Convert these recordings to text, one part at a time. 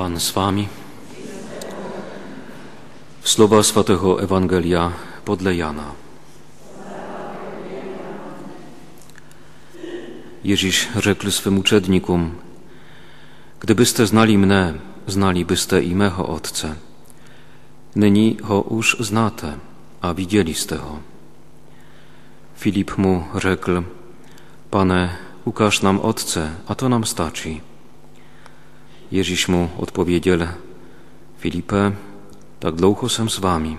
Pan z Wami. Słowa Swatego Ewangelia podle Jana. Ježíš řekl swym uczednikom, gdybyste znali mne, znalibyste i mého Otce. Nyní ho už znáte a widzieliście ho. Filip mu řekl, Pane, ukaż nam Otce, a to nam staczy. Ježíš mu odpowiedział, Filipe, tak dlouho jsem z wami,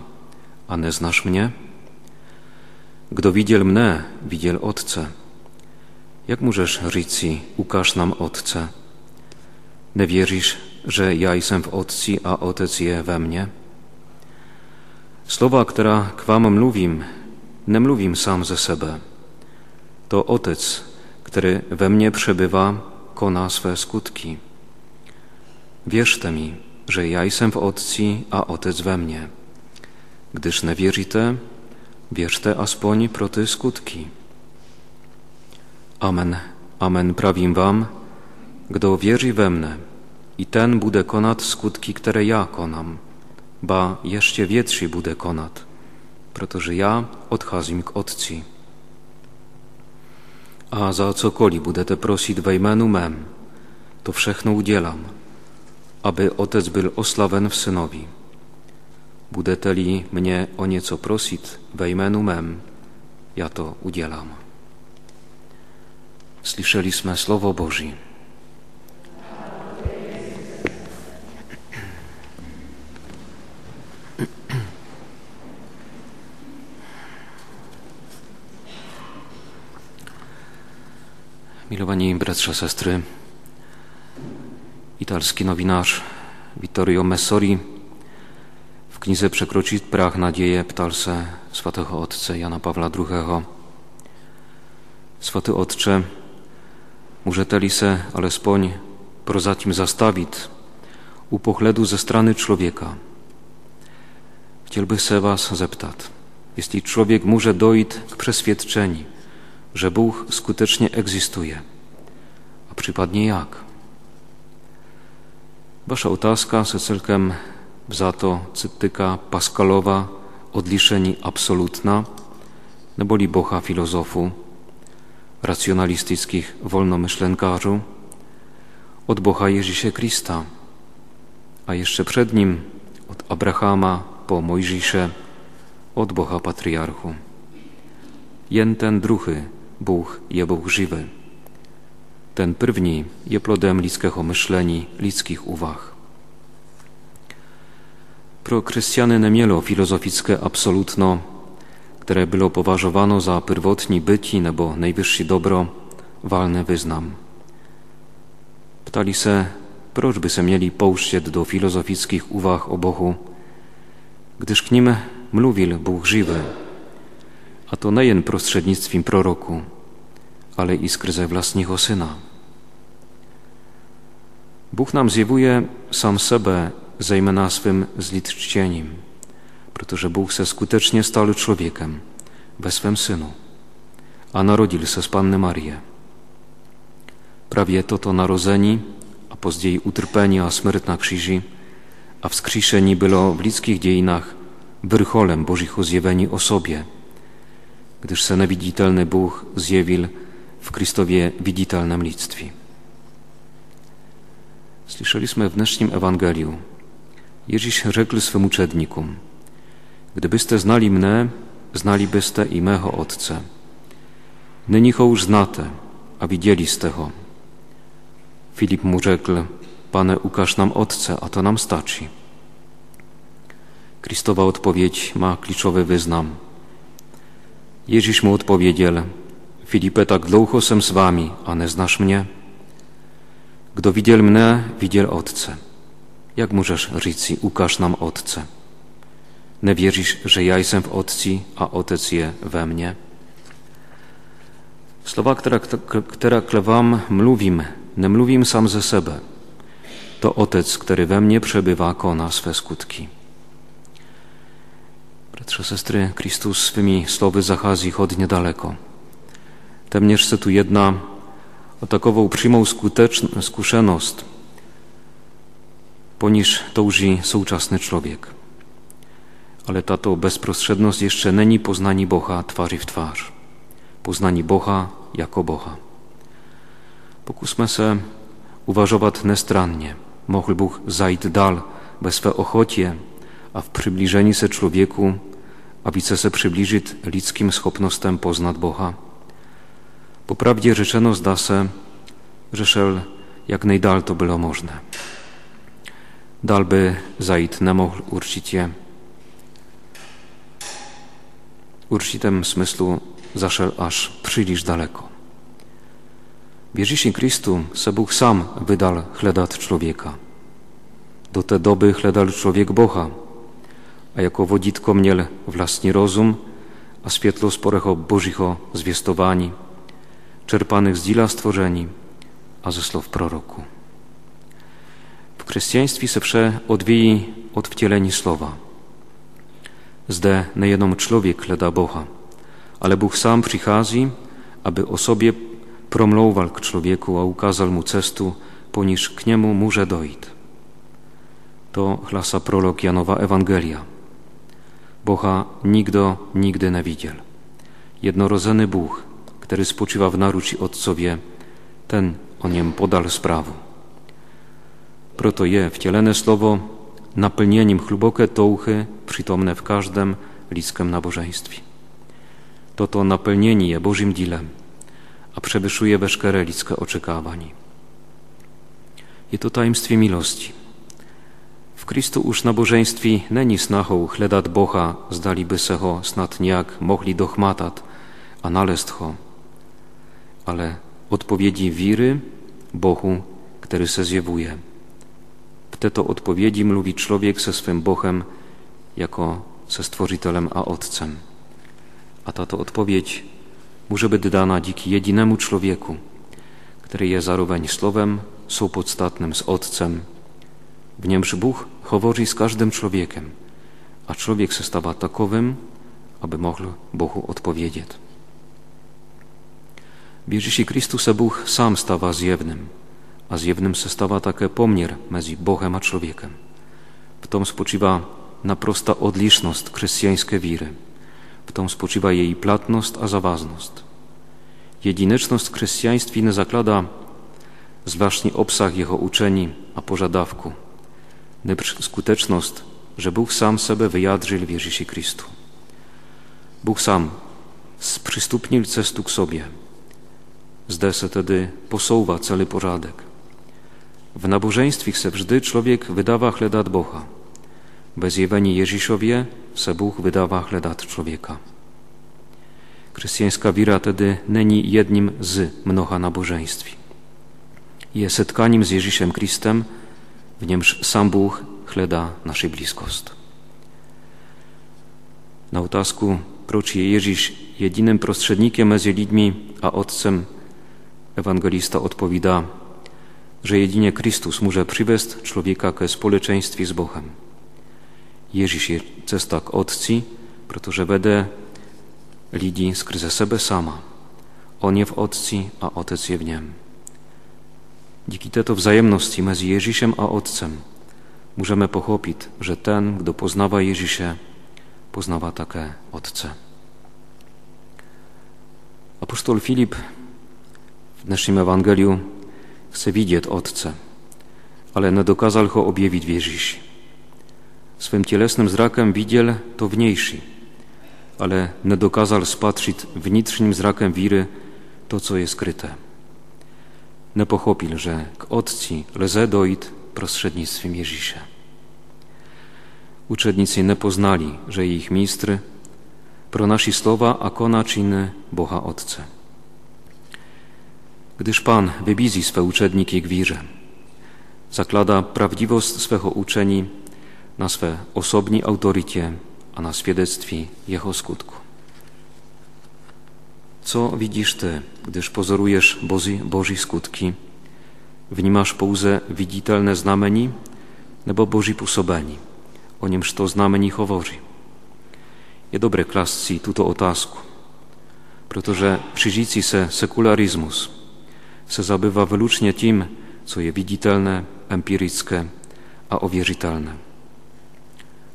a neznasz mnie? Kdo widziel mnie, widziel Otce. Jak możesz říci, ukaż nam Otce? Nie wierzysz, że ja jestem w Otci, a Otec je we mnie? Słowa, które k wam mluvím, nie mluvím sam ze sebe. To Otec, który we mnie przebywa, kona swe skutki. Wierzte mi, że ja jestem w Otci, a Otec we mnie. Gdyż nie wierzyte, wierzte aspoň pro ty skutki. Amen, amen prawim wam, kdo wierzy we mnie, i ten bude konat skutki, które ja konam, ba jeszcze więcej bude konat, protože ja odcházím k Otci. A za cokoli budete prosić we jménu mém, to všechno udzielam, aby Otec był oslaven w Synowi. Budete-li mnie o nieco prosić we jménu mém, ja to udzielam. Słyszeliśmy Słowo Boże. Milowani bratrze, sestry, italski nowinarz Vittorio Messori w knize Przekroczyć prach nadzieję ptalse swatego Otce Jana Pawła II. Swaty Otcze, możete se alespoň prozatím zastavit u pohledu ze strany człowieka. Chciałby se was zeptat, jeśli człowiek może dojść k przeświadczeniu, że Bóg skutecznie egzystuje, a przypadnie jak? Wasza otázka se celkem vzato cytyka Paskalowa odliszeni absolutna, neboli boha filozofu, racjonalistycznych wolnomyślenkarzy, od Boha Jezusa Krista, a jeszcze przed nim od Abrahama po Mojżisze, od Boha Patriarchu. Jen ten druhy Bóg je Bóg żywy. Ten první je plodem lidského myšlení, lidských úvah. Pro křesťany nemělo filozofické absolutno, które było poważowano za pierwotni byci nebo najwyższy dobro, walne wyznam. Ptali se, proč by se mieli pouštět do filozofických uwag o Bohu, gdyż k nim mluvil Bóg żywy, a to nejen prostřednictvím proroku, ale i skrze vlastního syna. Bóg nam zjawuje sam sebe, zejména swym zlitczcieniem, protože Bóg se skutecznie stał człowiekiem we swym synu, a narodził se z Panny Marię. Prawie to to narodzeni, a později utrpeni a śmierć na krzyży, a wskrzeszeni było w ludzkich dziejinach wyrcholem Bożych zjawieni o sobie, gdyż se newidzialny Bóg zjawił w Chrystowie widzialnym lidstwie. Słyszeliśmy w dnešním Ewangeliu. Ježíš řekl swym uczednikom, gdybyste znali mnie, znalibyste i mego Otce. Nyní ho już znate, a widzieliście ho. Filip mu rzekł, Pane, ukaż nam Otce, a to nam staczy. Kristowa odpowiedź ma kluczowy wyznam. Ježíš mu odpowiedział, Filipe, tak dlouho jsem z wami, a nie znasz mnie? Kdo widział mnie, widział Otce. Jak możesz říci, ukaż nam Otce? Nie wierzysz, że ja jestem w Otci, a Otec je we mnie? Słowa, które, które mluvím, nie mluvím sam ze sebe. To Otec, który we mnie przebywa, kona swe skutki. Bratrze, sestry, Chrystus swymi słowy zachází hodně daleko. Temnież se tu jedna o takową przyjmą skuteczną, skúsenost, poniż touži současny człowiek. Ale tato bezprostřednost jeszcze není poznání Boha twarzy w twarz. Poznání Boha jako Boha. Pokusme se uvažovat nestrannie. Mohl Bóg zajít dal ve své ochotě a v přiblížení se člověku a více se přiblížit lidským schopnostem poznat Boha. Poprawdzie rzeczeno zda se, że szel jak najdal to było możne. Dalby zajít nemohl určitě. Určitém smyslu zaszedł aż przylisz daleko. W Jezusie Chrystu se Bóg sam wydal chledat człowieka. Do te doby chledal człowiek Boha, a jako woditko miel własny rozum, a świetlo sporecho Bożycho zwiestowani, czerpanych z dzila stworzeni, a ze słów proroku. W chrześcijaństwie se wsze odwieji od wcieleni słowa. Zde nejenom człowiek chleda Boha, ale Bóg sam przychodzi, aby o sobie promlouval k człowieku, a ukazał mu cestu, poniż k niemu może dojść. To hlasa prolog Janowa Ewangelia. Boha nigdo nigdy nie widział. Jednorodzony Bóg, który spoczywa w naruci Otcowie, ten o niem podal sprawu. Proto je wcielene słowo napełnieniem chlubokie touchy przytomne w każdym ludzkim nabożeństwie. To to napełnienie je Bożym dilem, a przewyższuje weszkerę ludzkie oczekiwań. I to tajemstwie miłości. W Chrystu już nabożeństwie neni snachą chledat Boha zdaliby se ho snad niejak mogli dochmatat, a nalest ho, ale odpowiedzi wiry Bohu, który se zjewuje. To odpowiedzi mówi człowiek ze swym Bochem jako ze Stworzytelem a Otcem. A ta to odpowiedź może być dana dzięki jedynemu człowieku, który jest zarowań słowem, podstatnym z Otcem. W niemż Bóg choworzy z każdym człowiekiem, a człowiek se stawa takowym, aby mógł Bogu odpowiedzieć. W Jezusie Chrystusa Bóg sam stawa zjewnym, a zjewnym se stawa takie pomiar między Bogiem a człowiekiem. W tom spoczywa naprosta odliczność chrześcijańskiej wiry. W tom spoczywa jej platność a zawazność. Jedineczność nie zaklada zwłaszcza obsah jego uczeni a pożadawku, lecz skuteczność, że Bóg sam sobie wyjadrzył w Jezusie Chrystu. Bóg sam sprzystupnił cestu k sobie – zde se tedy posouwa celý pořádek. W nabożeństwie se wżdy człowiek wydawa chledat Boha. Bez jeweni Jeżiszowie se Bóg wydawa chledat człowieka. Chrześcijańska wira tedy neni jednym z mnoha nabożeństwi. Je setkaniem z Jeżisem Chrystem, w niemż sam Bóg chleda naszej bliskost. Na utasku, proč je Ježíš jediným prostředníkem mezi lidmi a Otcem, Ewangelista odpowiada, że jedynie Chrystus może przywieźć człowieka ke społeczeństwie z Bogiem. Jezus jest tak Otci, protože vede lidi skrze sebe sama. On je w Otci, a Otec je w niem. Dzięki této wzajemności między Jezusem a Otcem możemy pochopić, że ten, kto poznawa Jezusie, poznawa takie Otce. Apostol Filip w naszym Ewangeliu chce widzieć Otca, ale nie go objawić w Jezusie. Swym cielesnym zrakiem widział to wniejszy, ale nie dokazał spatrzyć wnitrznym zrakiem wiry to, co jest skryte. Nie pochopil, że k Otci lze dojść prostřednictvím Ježíše. Uczednicy nie poznali, że ich mistry pronosi słowa a kona czyny Boha Otce gdyż Pan wybizji swe uczedniki gwirze. Zaklada prawdziwość swego uczeni na swe osobni autorycie, a na świadectwie jego skutku. Co widzisz Ty, gdyż pozorujesz Boży, Boży skutki? Wnimasz pouze widzitelne znameni, nebo Boży působení, o němž to znamení hovoří. Je dobre klasci tuto otázku, protože přižící se sekularizmus se zabywa wylucznie tym, co je widzitelne, empirickie, a uwierzytelne.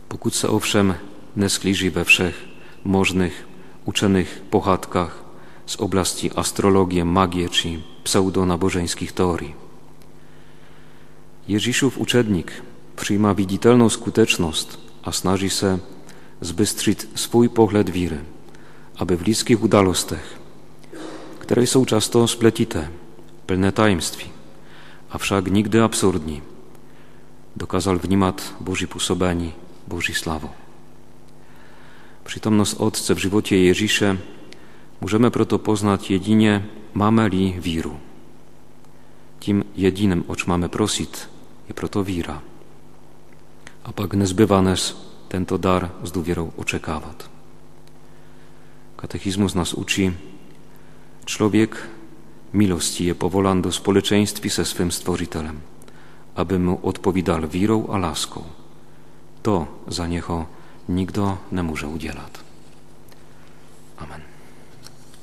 Pokud se ovšem nesklíží we všech możnych, uczonych pochadkach z oblasti astrologii, magii czy pseudonabożeńskich teorii. Ježišův uczednik przyjma widzitelną skuteczność, a snaży się zbystrzyć swój pogląd wiry, aby w bliskich udalostech, które są często spletite, pełne tajemstwi, a wszak nigdy absurdni, dokazał wnimat Boży působení, Boży sławo. Przytomność Otce w żywocie Ježiše możemy proto poznać jedynie mamy li wiru. Tym jedynym, ocz mamy prosit, je proto víra. A pak nezbywa nas tento dar z očekávat. Katechizmus nas uczy, człowiek milosti je powolan do społeczeństwa ze swym Stworitelem, aby mu odpowiadał wirą a. To za niego nigdy nie może udzielać. Amen.